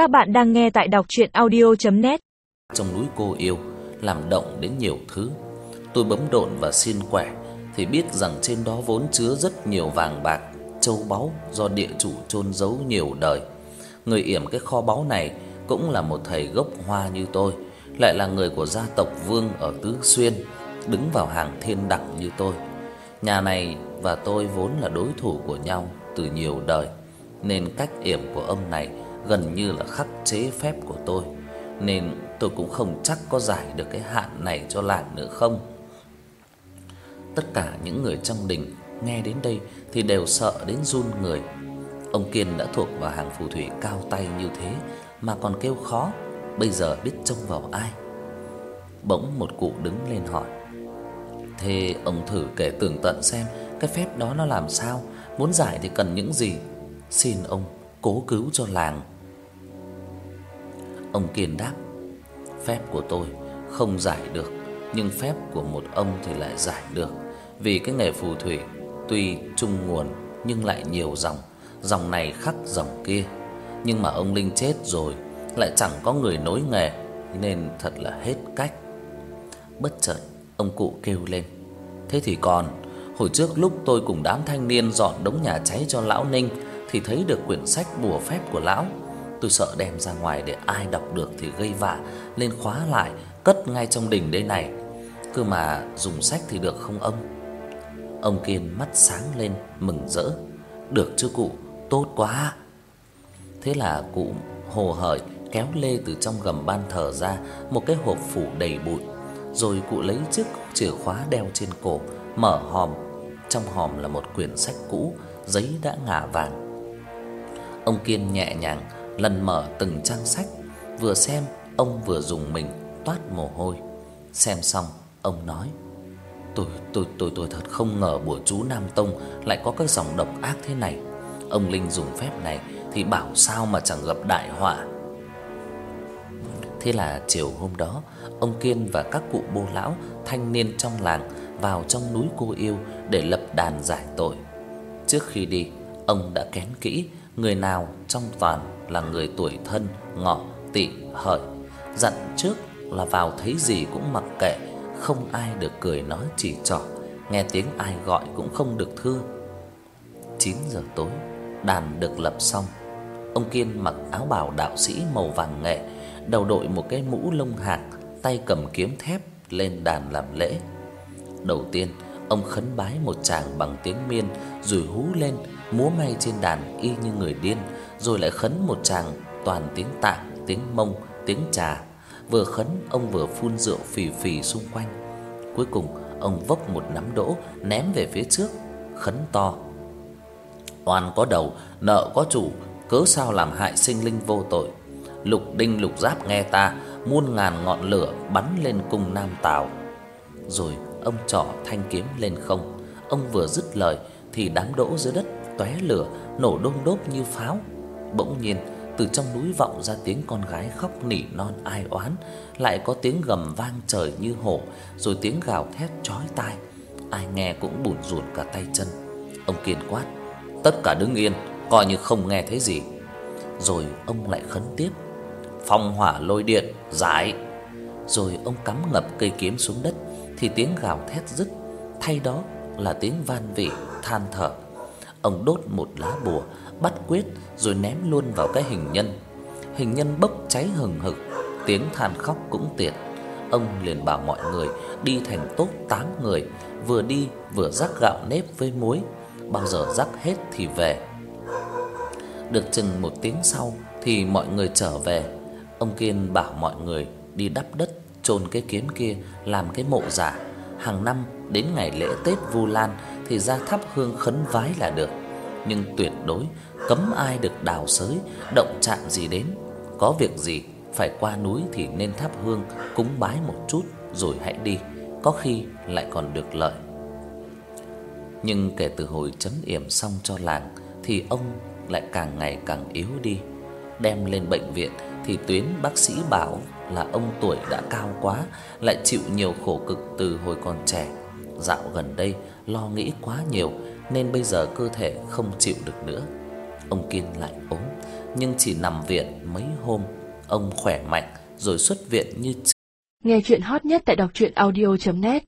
Các bạn đang nghe tại đọc audio net Trong núi cô yêu làm động đến nhiều thứ. Tôi bấm độn và xin quẻ thì biết rằng trên đó vốn chứa rất nhiều vàng bạc, châu báu do địa chủ chôn giấu nhiều đời. Người yểm cái kho báu này cũng là một thầy gốc hoa như tôi, lại là người của gia tộc Vương ở Tứ Xuyên, đứng vào hàng thiên đẳng như tôi. Nhà này và tôi vốn là đối thủ của nhau từ nhiều đời, nên cách yểm của ông này gần như là khắc chế phép của tôi, nên tôi cũng không chắc có giải được cái hạn này cho lại nữa không. Tất cả những người trong đình nghe đến đây thì đều sợ đến run người. Ông Kiên đã thuộc vào hàng phù thủy cao tay như thế mà còn kêu khó, bây giờ biết trông vào ai. Bỗng một cụ đứng lên hỏi: "Thế ông thử kể tường tận xem cái phép đó nó làm sao, muốn giải thì cần những gì? Xin ông cố cứu cho làng." Ông Kiên đáp: "Phép của tôi không giải được, nhưng phép của một ông thì lại giải được, vì cái nghề phù thủy tuy chung nguồn nhưng lại nhiều dòng, dòng này khắc dòng kia, nhưng mà ông Linh chết rồi, lại chẳng có người nối nghề nên thật là hết cách." Bất chợt, ông cụ kêu lên: "Thế thì còn, hồi trước lúc tôi cùng đám thanh niên dọn đống nhà cháy cho lão Ninh thì thấy được quyển sách bùa phép của lão." Tôi sợ đem ra ngoài để ai đọc được thì gây vạ, nên khóa lại, cất ngay trong đình đây này. Cơ mà dùng sách thì được không ông? Ông Kiên mắt sáng lên mừng rỡ. Được chứ cụ, tốt quá. Thế là cụ hồ hởi kéo lê từ trong gầm ban thờ ra một cái hộp phủ đầy bụi, rồi cụ lấy chiếc chìa khóa đeo trên cổ, mở hòm. Trong hòm là một quyển sách cũ, giấy đã ngả vàng. Ông Kiên nhẹ nhàng lần mở từng trang sách, vừa xem ông vừa dùng mình toát mồ hôi. Xem xong, ông nói: "Tôi tôi tôi tôi thật không ngờ bùa chú Nam Tông lại có cái dòng độc ác thế này. Ông Linh dùng phép này thì bảo sao mà chẳng gặp đại họa." Thế là chiều hôm đó, ông Kiên và các cụ bô lão, thanh niên trong làng vào trong núi Cô Yêu để lập đàn giải tội. Trước khi đi, ông đã kén kỹ người nào trong toàn là người tuổi thân ngọ tỵ hợi, dặn trước là vào thấy gì cũng mặc kệ, không ai được cười nói chỉ trỏ, nghe tiếng ai gọi cũng không được thưa. 9 giờ tối, đàn được lập xong. Ông Kiên mặc áo bào đạo sĩ màu vàng nghệ, đầu đội một cái mũ lông hạc, tay cầm kiếm thép lên đàn làm lễ. Đầu tiên, ông khấn bái một tràng bằng tiếng Miên rồi hú lên, múa may trên đàn y như người điên, rồi lại khấn một tràng toàn tiếng Tạng, tiếng Mông, tiếng Trà. Vừa khấn ông vừa phun rượu phì phì xung quanh. Cuối cùng ông vốc một nắm đỗ ném về phía trước, khấn to: "Oan có đầu, nợ có chủ, cớ sao làm hại sinh linh vô tội? Lục đinh lục giáp nghe ta, muôn ngàn ngọn lửa bắn lên cung Nam Tào." Rồi ông trỏ thanh kiếm lên không. Ông vừa dứt lời thì đám đỗ dưới đất tóe lửa, nổ đôm đốp như pháo. Bỗng nhiên, từ trong núi vọng ra tiếng con gái khóc nỉ non ai oán, lại có tiếng gầm vang trời như hổ, rồi tiếng gào thét chói tai. Ai nghe cũng bủn rủn cả tay chân. Ông kiên quát: "Tất cả đứng yên, coi như không nghe thấy gì." Rồi ông lại khấn tiếp: "Phong hỏa lôi điện, giải." Rồi ông cắm ngập cây kiếm xuống đất thì tiếng gào thét dứt, thay đó là tiếng van vỉ than thở. Ông đốt một lá bùa, bắt quyết rồi ném luôn vào cái hình nhân. Hình nhân bốc cháy hừng hực, tiếng than khóc cũng tiệt. Ông liền bảo mọi người đi thành tốt 8 người, vừa đi vừa rắc gạo nếp với muối, bao giờ rắc hết thì về. Được chừng một tiếng sau thì mọi người trở về. Ông Kiên bảo mọi người đi đắp đất chôn cái kiếm kia làm cái mộ giả. Hàng năm đến ngày lễ Tết Vu Lan thì ra thắp hương khấn vái là được, nhưng tuyệt đối cấm ai được đào xới, động chạm gì đến. Có việc gì phải qua núi thì nên thắp hương cúng bái một chút rồi hãy đi, có khi lại còn được lợi. Nhưng kể từ hồi chấm yểm xong cho làng thì ông lại càng ngày càng yếu đi. Đem lên bệnh viện thì tuyến bác sĩ bảo là ông tuổi đã cao quá, lại chịu nhiều khổ cực từ hồi còn trẻ. Dạo gần đây lo nghĩ quá nhiều nên bây giờ cơ thể không chịu được nữa. Ông Kiên lại ốm, nhưng chỉ nằm viện mấy hôm, ông khỏe mạnh rồi xuất viện như Nghe chuyện hot nhất tại đọc truyện audio net